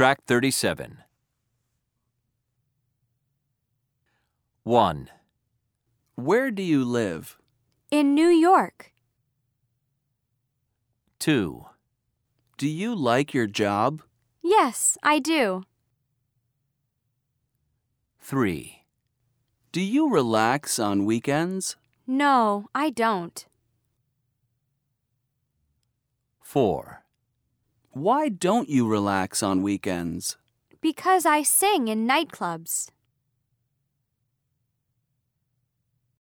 Track 37. 1, Where do you live? In New York. 2, Do you like your job? Yes, I do. 3, Do you relax on weekends? No, I don't. 4, Why don't you relax on weekends? Because I sing in nightclubs.